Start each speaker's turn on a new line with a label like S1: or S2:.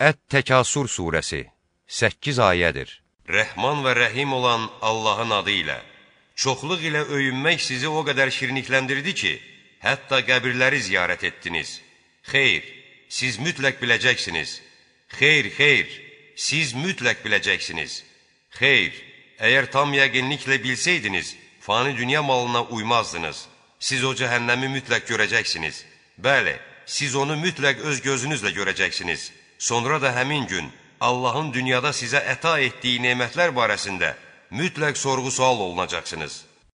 S1: Ət-Təkasur surəsi 8 ayədir.
S2: Rəhman və rəhim olan Allahın adı ilə, çoxluq ilə öyünmək sizi o qədər şirinlikləndirdi ki, hətta qəbirləri ziyarət etdiniz. Xeyr, siz mütləq biləcəksiniz. Xeyr, xeyr, siz mütləq biləcəksiniz. Xeyr, əgər tam yəqinliklə bilsəydiniz, fani dünya malına uymazdınız. Siz o cəhənnəmi mütləq görəcəksiniz. Bəli, siz onu mütləq öz gözünüzlə görəcəksiniz. Sonra da həmin gün Allahın dünyada sizə əta etdiyi nemətlər barəsində mütləq sorğu-sual olunacaqsınız.